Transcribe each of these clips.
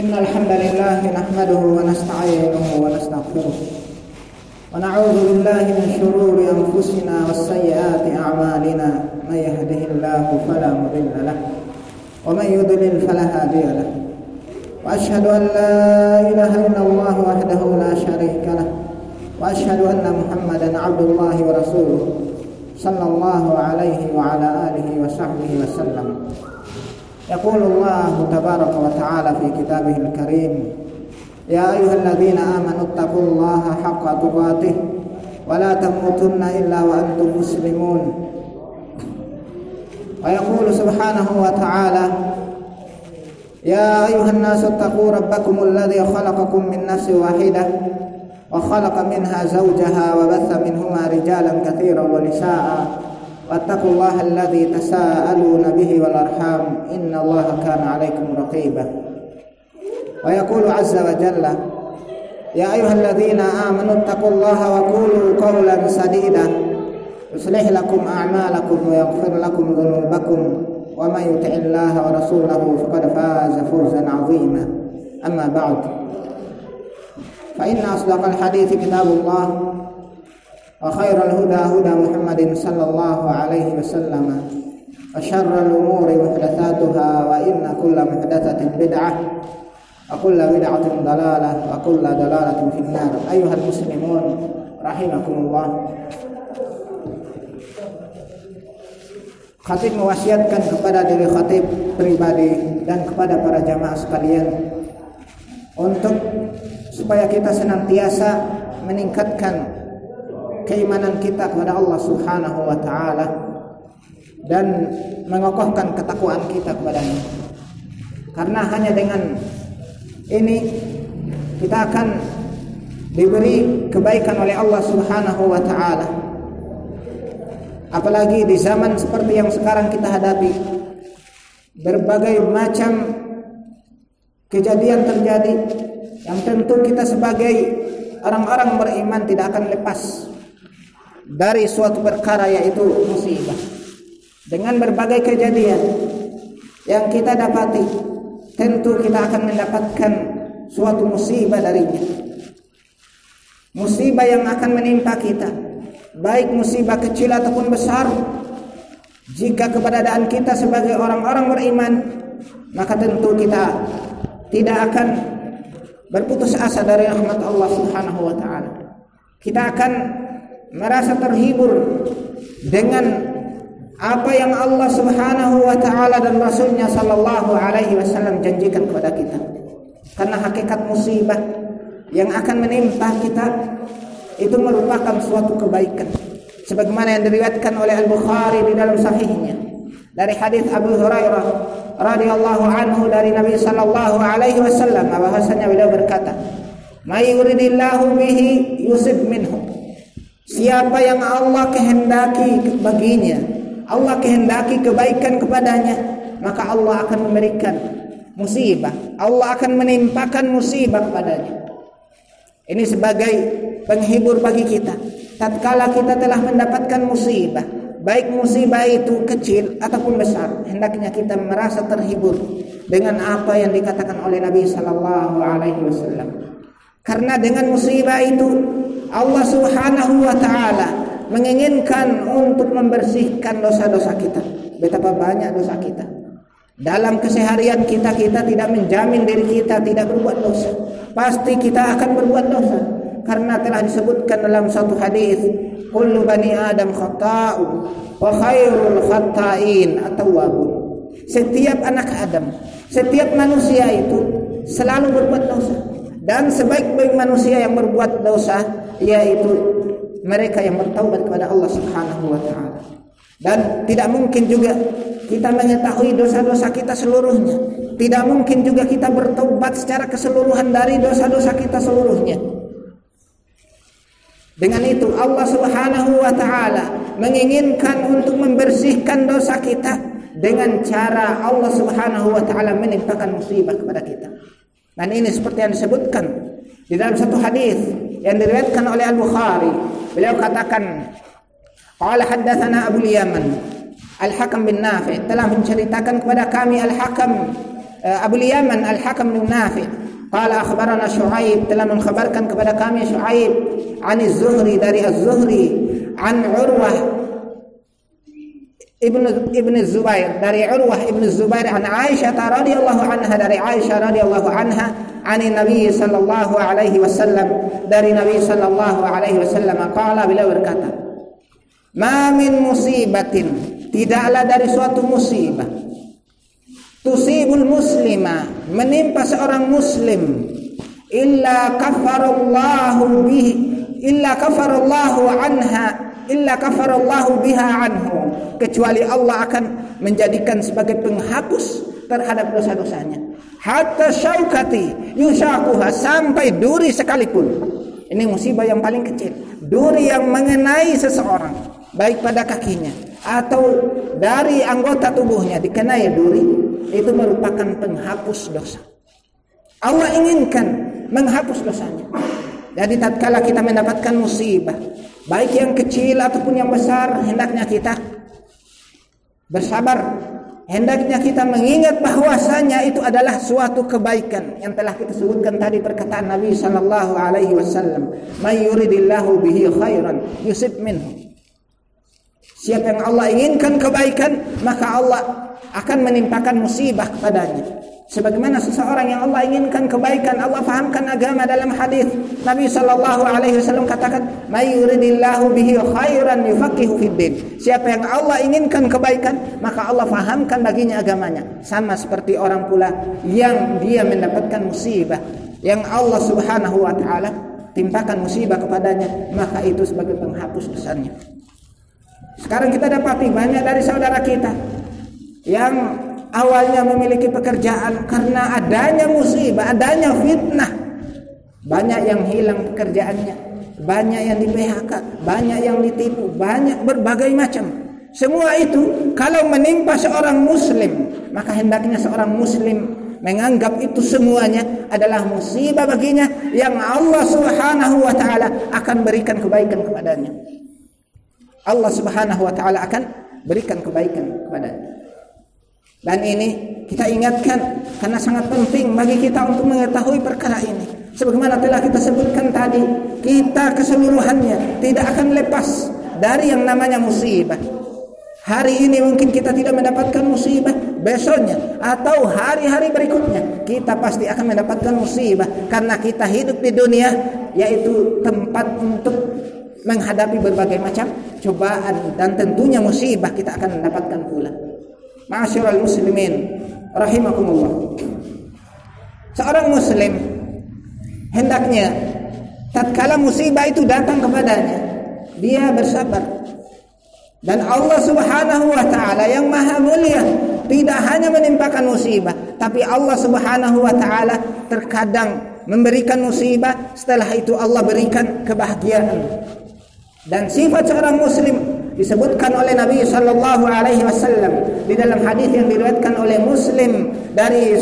إن الحمد لله نحمده ونستعينه ونستغفره ونعوذ بالله من شرور أنفسنا والسيئات أعمالنا من يهده الله فلا مضل له ومن يضلل فلا هادي له وأشهد أن لا إله إلا الله وحده لا شريك له وأشهد أن محمدا عبد الله ورسوله صلى الله عليه وعلى آله وصحبه وسلم يقول الله تبارك وتعالى في كتابه الكريم يا أيها الذين آمنوا اتقوا الله حق تقاته ولا تموتن إلا وأنتم مسلمون. ويقول سبحانه وتعالى يا أيها الناس اتقوا ربكم الذي خلقكم من نفس واحدة وخلق منها زوجها وبث منهما رجالا كثيرا ونساء واتقوا الله الذي تساءلون به إن الله كان عليكم رقيبا ويقول عز وجل يا أيها الذين آمنوا اتقوا الله وقولوا قولا سديدا يصلح لكم أعمالكم ويغفر لكم ذنوبكم ومن يطع الله ورسوله فقد فاز فوزا عظيما. أما بعد فإن أصدق الحديث كتاب الله وخير الهدى هدى محمد صلى الله عليه وسلم. وشر الأمور محدثاتها وإن كل محدثة بدعة وكل بدعة ضلالة وكل ضلالة في النار أيها المسلمون رحمكم الله Khatib mewasiatkan kepada diri khatib pribadi dan kepada para jamaah sekalian untuk supaya kita senantiasa meningkatkan keimanan kita kepada Allah Subhanahu wa taala dan mengokohkan ketakwaan kita kepadanya. Karena hanya dengan ini kita akan diberi kebaikan oleh Allah Subhanahu wa taala. Apalagi di zaman seperti yang sekarang kita hadapi berbagai macam kejadian terjadi yang tentu kita sebagai orang-orang beriman tidak akan lepas dari suatu perkara yaitu musibah. Dengan berbagai kejadian yang kita dapati, tentu kita akan mendapatkan suatu musibah darinya. Musibah yang akan menimpa kita, baik musibah kecil ataupun besar. Jika keberadaan kita sebagai orang-orang beriman, maka tentu kita tidak akan berputus asa dari rahmat Allah Subhanahu wa taala. Kita akan merasa terhibur dengan apa yang Allah Subhanahu wa taala dan Rasulnya sallallahu alaihi wasallam janjikan kepada kita. Karena hakikat musibah yang akan menimpa kita itu merupakan suatu kebaikan. Sebagaimana yang diriwayatkan oleh Al-Bukhari di dalam sahihnya dari hadis Abu Hurairah radhiyallahu anhu dari Nabi sallallahu alaihi wasallam bahwasanya beliau berkata, "May yuridillahu bihi yusib minhu." Siapa yang Allah kehendaki baginya, Allah kehendaki kebaikan kepadanya, maka Allah akan memberikan musibah. Allah akan menimpakan musibah kepadanya. Ini sebagai penghibur bagi kita. Tatkala kita telah mendapatkan musibah, baik musibah itu kecil ataupun besar, hendaknya kita merasa terhibur dengan apa yang dikatakan oleh Nabi sallallahu alaihi wasallam. Karena dengan musibah itu Allah Subhanahu wa taala menginginkan untuk membersihkan dosa-dosa kita. Betapa banyak dosa kita. Dalam keseharian kita kita tidak menjamin diri kita tidak berbuat dosa. Pasti kita akan berbuat dosa karena telah disebutkan dalam satu hadis kullu bani adam khata'u wa khairul khata'in at-tawwabun. Setiap anak Adam, setiap manusia itu selalu berbuat dosa dan sebaik-baik manusia yang berbuat dosa yaitu mereka yang bertaubat kepada Allah Subhanahu wa taala. Dan tidak mungkin juga kita mengetahui dosa-dosa kita seluruhnya. Tidak mungkin juga kita bertobat secara keseluruhan dari dosa-dosa kita seluruhnya. Dengan itu Allah Subhanahu wa taala menginginkan untuk membersihkan dosa kita dengan cara Allah Subhanahu wa taala menimpakan musibah kepada kita. Dan ini seperti yang disebutkan di dalam satu hadis yang diriwayatkan oleh Al-Bukhari. Beliau katakan, "Qala haddatsana Abu Yaman Al-Hakam bin Nafi' telah menceritakan kepada kami Al-Hakam Abu Yaman Al-Hakam bin Nafi qala akhbarana Syuaib telah mengkhabarkan kepada kami Syuaib an Az-Zuhri dari Az-Zuhri an Urwah Ibn Ibn Zubair dari Urwah Ibn Zubair an Aisyah radhiyallahu anha dari Aisyah radhiyallahu anha an Nabi sallallahu alaihi wasallam. Dari Nabi sallallahu alaihi wasallam qala beliau berkata Ma min musibatin. Tidaklah dari suatu musibah. Tusibul muslima menimpa seorang muslim. Illa kafarallahu bihi illa kafarallahu anha illa kafarallahu biha anhu. Kecuali Allah akan menjadikan sebagai penghapus terhadap dosa-dosanya hatta syaukati yushakuha sampai duri sekalipun. Ini musibah yang paling kecil. Duri yang mengenai seseorang baik pada kakinya atau dari anggota tubuhnya dikenai duri itu merupakan penghapus dosa. Allah inginkan menghapus dosanya. Jadi tatkala kita mendapatkan musibah baik yang kecil ataupun yang besar hendaknya kita bersabar hendaknya kita mengingat bahwasanya itu adalah suatu kebaikan yang telah kita sebutkan tadi perkataan Nabi sallallahu alaihi wasallam. May yuridillahu bihi khairan yusib minhu siapa yang Allah inginkan kebaikan maka Allah akan menimpakan musibah kepadanya Sebagaimana seseorang yang Allah inginkan kebaikan, Allah fahamkan agama dalam hadis. Nabi sallallahu alaihi wasallam katakan, "May yuridillahu bihi khairan yufaqihu fid din." Siapa yang Allah inginkan kebaikan, maka Allah fahamkan baginya agamanya. Sama seperti orang pula yang dia mendapatkan musibah yang Allah Subhanahu wa taala timpakan musibah kepadanya, maka itu sebagai penghapus dosanya. Sekarang kita dapati banyak dari saudara kita yang awalnya memiliki pekerjaan karena adanya musibah, adanya fitnah. Banyak yang hilang pekerjaannya, banyak yang di PHK, banyak yang ditipu, banyak berbagai macam. Semua itu kalau menimpa seorang muslim, maka hendaknya seorang muslim menganggap itu semuanya adalah musibah baginya yang Allah Subhanahu wa taala akan berikan kebaikan kepadanya. Allah Subhanahu wa taala akan berikan kebaikan kepadanya. Dan ini kita ingatkan karena sangat penting bagi kita untuk mengetahui perkara ini. Sebagaimana telah kita sebutkan tadi, kita keseluruhannya tidak akan lepas dari yang namanya musibah. Hari ini mungkin kita tidak mendapatkan musibah, besoknya atau hari-hari berikutnya kita pasti akan mendapatkan musibah karena kita hidup di dunia yaitu tempat untuk menghadapi berbagai macam cobaan dan tentunya musibah kita akan mendapatkan pula. Ma'asyiral muslimin rahimakumullah. Seorang muslim hendaknya tatkala musibah itu datang kepadanya, dia bersabar. Dan Allah Subhanahu wa taala yang maha mulia tidak hanya menimpakan musibah, tapi Allah Subhanahu wa taala terkadang memberikan musibah, setelah itu Allah berikan kebahagiaan. Dan sifat seorang muslim disebutkan oleh Nabi sallallahu alaihi wasallam di dalam hadis yang diriwayatkan oleh Muslim dari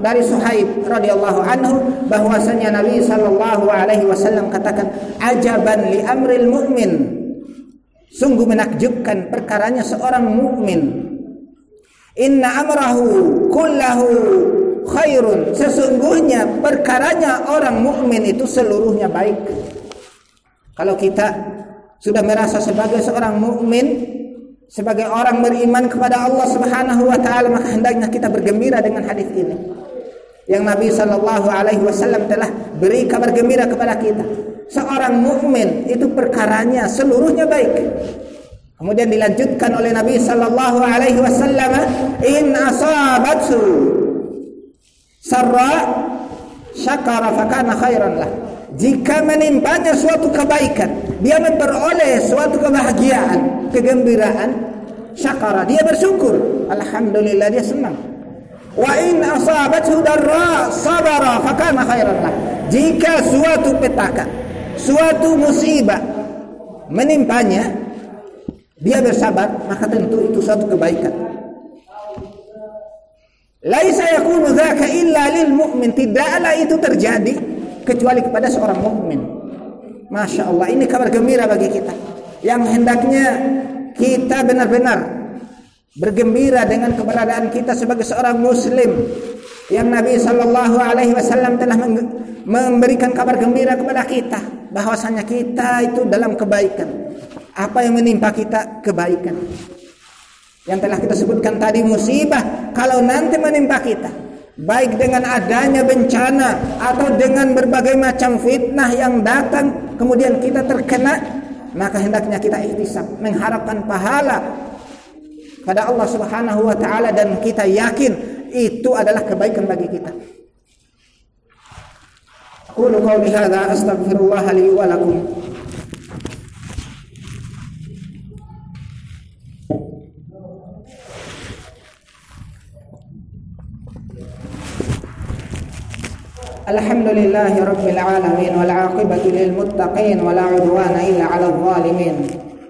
dari Suhaib radhiyallahu anhu bahwasanya Nabi sallallahu alaihi wasallam katakan ajaban li amril mu'min. Sungguh menakjubkan perkaranya seorang mukmin inna amrahu kullahu khairun. Sesungguhnya perkaranya orang mukmin itu seluruhnya baik. Kalau kita sudah merasa sebagai seorang mukmin, sebagai orang beriman kepada Allah Subhanahu wa taala, maka hendaknya kita bergembira dengan hadis ini. Yang Nabi sallallahu alaihi wasallam telah beri kabar gembira kepada kita. Seorang mukmin itu perkaranya seluruhnya baik. Kemudian dilanjutkan oleh Nabi sallallahu alaihi wasallam, "In asabatsu sarra syakara fakana khairan lah." Jika menimpanya suatu kebaikan, dia memperoleh suatu kebahagiaan, kegembiraan, syakara, dia bersyukur. Alhamdulillah dia senang. Wa in asabathu darra sabara fakana khairan lah. Jika suatu petaka, suatu musibah menimpanya, dia bersabar, maka tentu itu suatu kebaikan. Laisa yakunu dzaka illa lil mu'min. Tidaklah itu terjadi kecuali kepada seorang mukmin. Masya Allah ini kabar gembira bagi kita yang hendaknya kita benar-benar bergembira dengan keberadaan kita sebagai seorang muslim yang Nabi Shallallahu Alaihi Wasallam telah memberikan kabar gembira kepada kita bahwasanya kita itu dalam kebaikan. Apa yang menimpa kita kebaikan. Yang telah kita sebutkan tadi musibah kalau nanti menimpa kita baik dengan adanya bencana atau dengan berbagai macam fitnah yang datang kemudian kita terkena maka hendaknya kita ikhtisab mengharapkan pahala pada Allah Subhanahu wa taala dan kita yakin itu adalah kebaikan bagi kita. Qulu qawli hadza astaghfirullah li wa lakum. الحمد لله رب العالمين والعاقبة للمتقين ولا عدوان إلا على الظالمين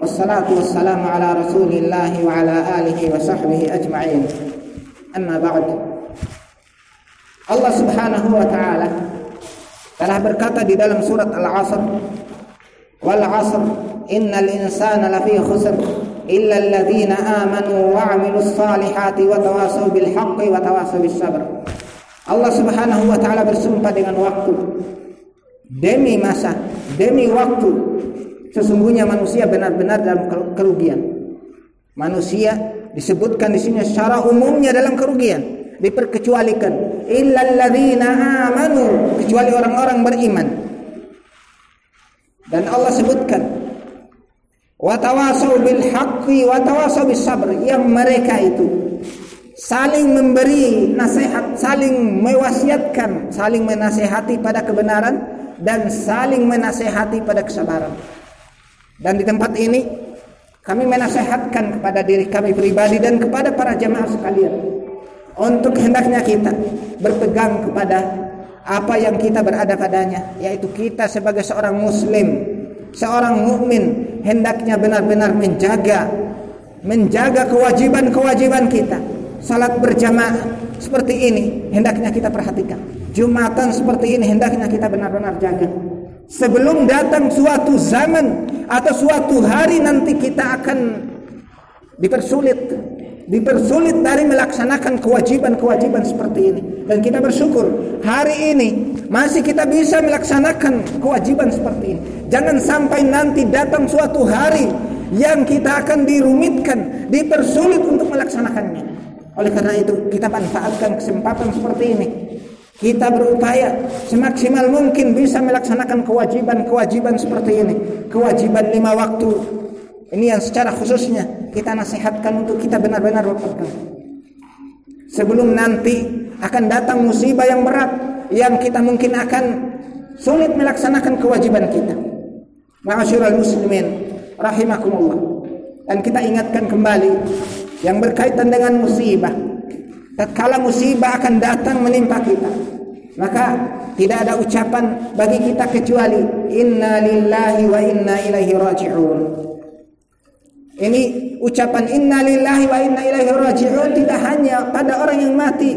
والصلاة والسلام على رسول الله وعلى آله وصحبه أجمعين أما بعد. الله سبحانه وتعالى على berkata di سورة العصر والعصر إن الإنسان لفي خسر إلا الذين آمنوا وعملوا الصالحات وتواصوا بالحق وتواصوا بالصبر Allah Subhanahu wa taala bersumpah dengan waktu. Demi masa demi waktu sesungguhnya manusia benar-benar dalam kerugian. Manusia disebutkan di sini secara umumnya dalam kerugian diperkecualikan. Illalladzina amanu kecuali orang-orang beriman. Dan Allah sebutkan watawasau bil haqqi watawasau bis sabr yang mereka itu saling memberi nasihat saling mewasiatkan saling menasehati pada kebenaran dan saling menasehati pada kesabaran. Dan di tempat ini kami menasehatkan kepada diri kami pribadi dan kepada para jemaah sekalian untuk hendaknya kita berpegang kepada apa yang kita berada padanya yaitu kita sebagai seorang muslim seorang mukmin hendaknya benar-benar menjaga menjaga kewajiban-kewajiban kita salat berjamaah seperti ini hendaknya kita perhatikan. Jumatan seperti ini hendaknya kita benar-benar jaga. Sebelum datang suatu zaman atau suatu hari nanti kita akan dipersulit dipersulit dari melaksanakan kewajiban-kewajiban seperti ini. Dan kita bersyukur hari ini masih kita bisa melaksanakan kewajiban seperti ini. Jangan sampai nanti datang suatu hari yang kita akan dirumitkan dipersulit untuk melaksanakannya oleh karena itu kita manfaatkan kesempatan seperti ini kita berupaya semaksimal mungkin bisa melaksanakan kewajiban-kewajiban seperti ini kewajiban lima waktu ini yang secara khususnya kita nasihatkan untuk kita benar-benar berpegang. Sebelum nanti akan datang musibah yang berat yang kita mungkin akan sulit melaksanakan kewajiban kita. Ma'asyiral muslimin rahimakumullah. Dan kita ingatkan kembali yang berkaitan dengan musibah. Tatkala musibah akan datang menimpa kita, maka tidak ada ucapan bagi kita kecuali inna lillahi wa inna ilaihi raji'un. Ini ucapan inna lillahi wa inna ilaihi raji'un tidak hanya pada orang yang mati.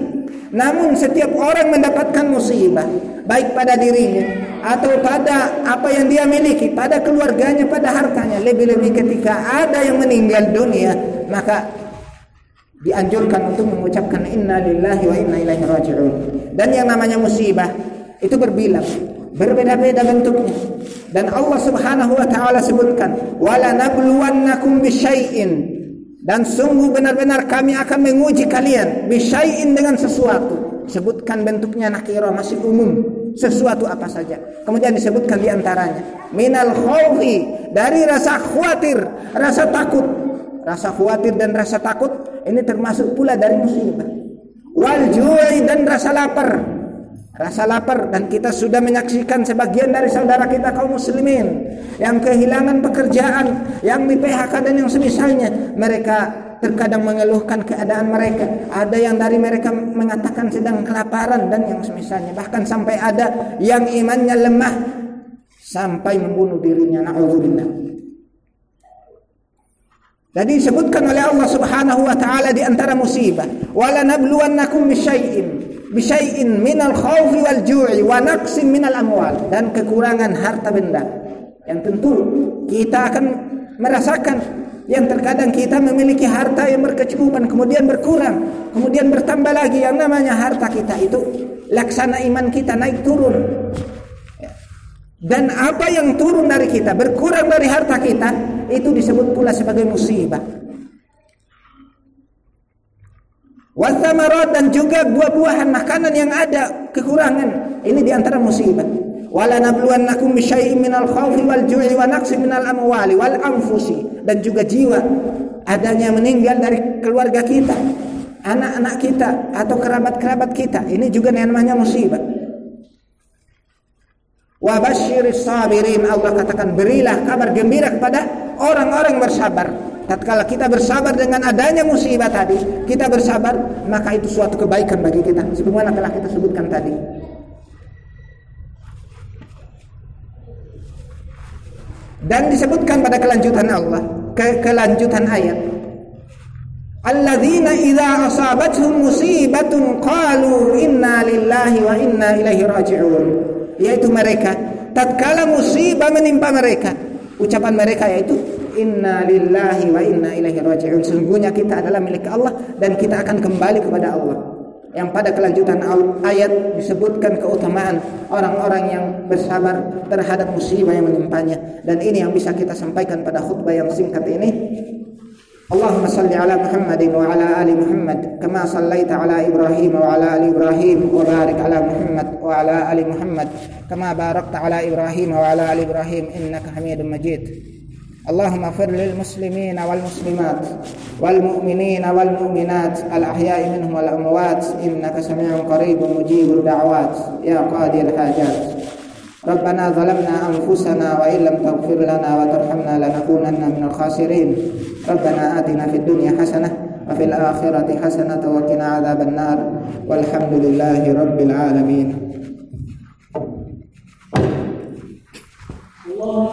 Namun setiap orang mendapatkan musibah. Baik pada dirinya atau pada apa yang dia miliki. Pada keluarganya, pada hartanya. Lebih-lebih ketika ada yang meninggal dunia. Maka dianjurkan untuk mengucapkan inna lillahi wa inna ilaihi raji'un. Dan yang namanya musibah itu berbilang. Berbeda-beda bentuknya. Dan Allah Subhanahu wa taala sebutkan wala nabluwannakum bisyai'in. Dan sungguh benar-benar kami akan menguji kalian bisyai'in dengan sesuatu. Sebutkan bentuknya nakira masih umum. Sesuatu apa saja. Kemudian disebutkan di antaranya minal khawfi dari rasa khawatir rasa takut. Rasa khawatir dan rasa takut ini termasuk pula dari musibah wal ju'i dan rasa lapar rasa lapar dan kita sudah menyaksikan sebagian dari saudara kita kaum muslimin yang kehilangan pekerjaan, yang di PHK dan yang semisalnya. Mereka terkadang mengeluhkan keadaan mereka. Ada yang dari mereka mengatakan sedang kelaparan dan yang semisalnya. Bahkan sampai ada yang imannya lemah sampai membunuh dirinya. Na'udzubillah. Jadi disebutkan oleh Allah Subhanahu wa taala di antara musibah, "Wala nabluwannakum bisyai'in bisyai'in minal khawfi wal ju'i wa naqsin minal amwal. Dan kekurangan harta benda. Yang tentu kita akan merasakan yang terkadang kita memiliki harta yang berkecukupan kemudian berkurang kemudian bertambah lagi. Yang namanya harta kita itu laksana iman kita naik turun dan apa yang turun dari kita berkurang dari harta kita itu disebut pula sebagai musibah. Wathamarat dan juga buah-buahan makanan yang ada kekurangan ini di antara musibah. Wala nabluwannakum bisyai'in minal khawfi wal ju'i wa minal wal anfusi. Dan juga jiwa adanya meninggal dari keluarga kita anak-anak kita atau kerabat-kerabat kita. Ini juga namanya musibah wa basyiris sabirin. Allah katakan berilah kabar gembira kepada orang-orang bersabar. Tatkala kita bersabar dengan adanya musibah tadi kita bersabar maka itu suatu kebaikan bagi kita. Sebagaimana telah kita sebutkan tadi. Dan disebutkan pada kelanjutan Allah ke kelanjutan ayat. Alladzina idza asabatuhum musibatun qalu inna lillahi wa inna ilaihi raji'un yaitu mereka tatkala musibah menimpa mereka ucapan mereka yaitu inna lillahi wa inna ilaihi raji'un. Sesungguhnya kita adalah milik Allah dan kita akan kembali kepada Allah. Yang pada kelanjutan ayat disebutkan keutamaan orang-orang yang bersabar terhadap musibah yang menimpanya. Dan ini yang bisa kita sampaikan pada khutbah yang singkat ini اللهم صل على محمد وعلى آل محمد كما صليت على إبراهيم وعلى آل إبراهيم وبارك على محمد وعلى آل محمد كما باركت على إبراهيم وعلى آل إبراهيم إنك حميد مجيد. اللهم اغفر للمسلمين والمسلمات والمؤمنين والمؤمنات الأحياء منهم والأموات إنك سميع قريب مجيب الدعوات. يا قاضي الحاجات. ربنا ظلمنا أنفسنا وإن لم تغفر لنا وترحمنا لنكونن من الخاسرين. ربنا آتنا في الدنيا حسنة وفي الآخرة حسنة وقنا عذاب النار. والحمد لله رب العالمين. الله